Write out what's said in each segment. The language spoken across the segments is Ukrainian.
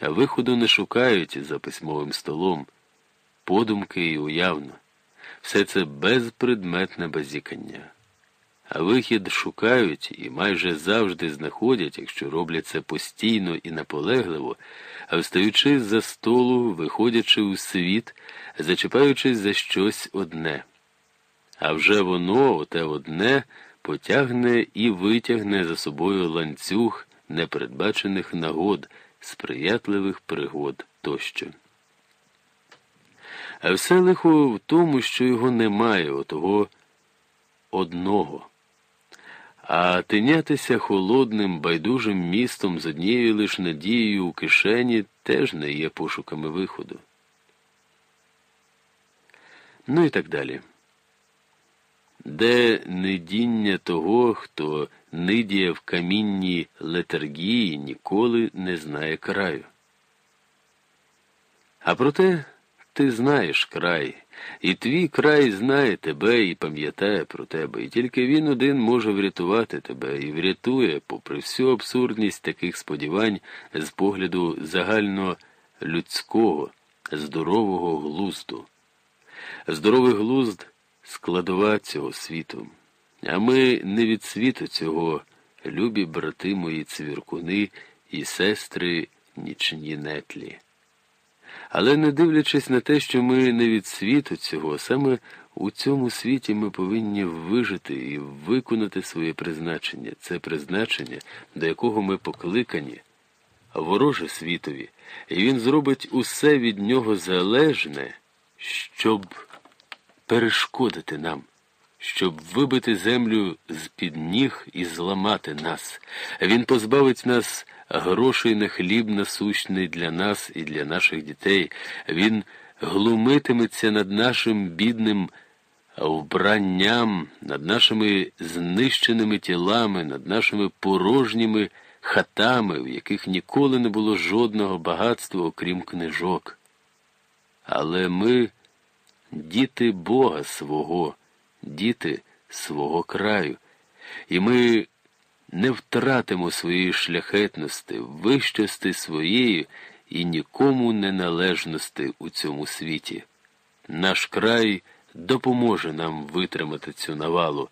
а виходу не шукають за письмовим столом, подумки і уявно. Все це безпредметне базікання. А вихід шукають і майже завжди знаходять, якщо роблять це постійно і наполегливо, а встаючи за столу, виходячи у світ, зачіпаючись за щось одне. А вже воно, оте одне, потягне і витягне за собою ланцюг непередбачених нагод, сприятливих пригод тощо. А все лихо в тому, що його немає, отого одного. А тинятися холодним, байдужим містом з однією лиш надією у кишені теж не є пошуками виходу. Ну і так далі. Де недіння того, хто нидіє в камінній летаргії, ніколи не знає краю. А проте ти знаєш край, і твій край знає тебе і пам'ятає про тебе, і тільки він один може врятувати тебе і врятує, попри всю абсурдність таких сподівань з погляду загально людського, здорового глузду. Здоровий глузд складова цього світу. А ми не від світу цього, любі брати мої цвіркуни і сестри нічні нетлі. Але не дивлячись на те, що ми не від світу цього, саме у цьому світі ми повинні вижити і виконати своє призначення, це призначення, до якого ми покликані, вороже світові, і він зробить усе від нього залежне, щоб перешкодити нам, щоб вибити землю з під ніг і зламати нас. Він позбавить нас грошей на хліб насущний для нас і для наших дітей. Він глумитиметься над нашим бідним вбранням, над нашими знищеними тілами, над нашими порожніми хатами, в яких ніколи не було жодного багатства, окрім книжок. Але ми діти Бога свого, діти свого краю, і ми не втратимо своєї шляхетності, вищости своєї і нікому неналежності у цьому світі. Наш край допоможе нам витримати цю навалу,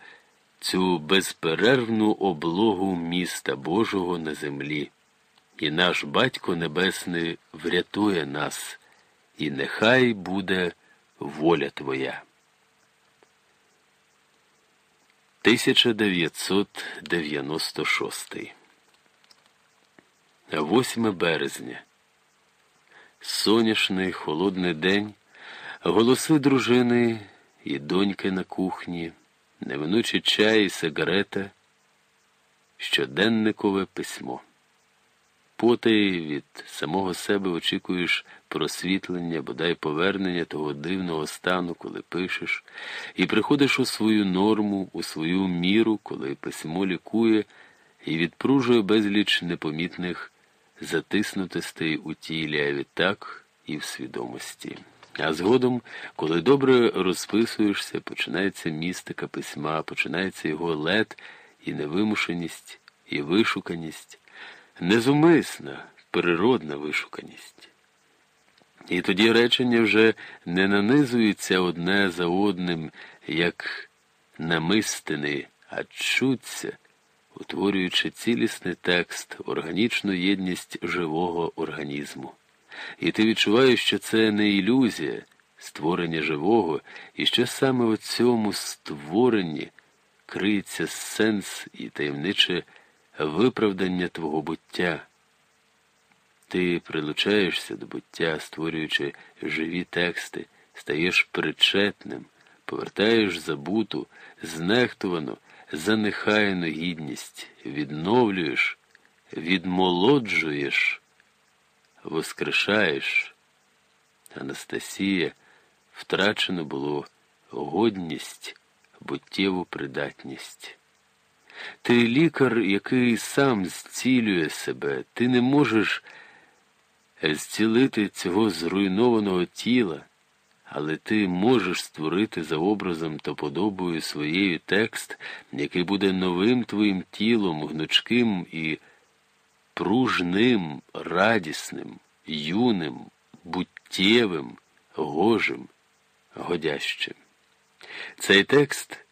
цю безперервну облогу міста Божого на землі. І наш Батько Небесний врятує нас, і нехай буде воля Твоя. 1996 8 березня. Соняшний холодний день, голоси дружини і доньки на кухні, неминучий чай і сигарета, щоденникове письмо. Потай від самого себе очікуєш просвітлення, бодай повернення того дивного стану, коли пишеш, і приходиш у свою норму, у свою міру, коли письмо лікує і відпружує безліч непомітних затиснутостей у тілі, а відтак і в свідомості. А згодом, коли добре розписуєшся, починається містика письма, починається його лед і невимушеність, і вишуканість незумисна, природна вишуканість. І тоді речення вже не нанизуються одне за одним, як намистини, а чуться, утворюючи цілісний текст, органічну єдність живого організму. І ти відчуваєш, що це не ілюзія, створення живого, і що саме у цьому створенні криється сенс і таємниче виправдання твого буття. Ти прилучаєшся до буття, створюючи живі тексти, стаєш причетним, повертаєш забуту, знехтувану, занехайну гідність, відновлюєш, відмолоджуєш, воскрешаєш. Анастасія втрачено було годність, буттєву придатність. Ти лікар, який сам зцілює себе, ти не можеш зцілити цього зруйнованого тіла, але ти можеш створити за образом та подобою своєю текст, який буде новим твоїм тілом, гнучким і пружним, радісним, юним, буттєвим, гожим, годящим. Цей текст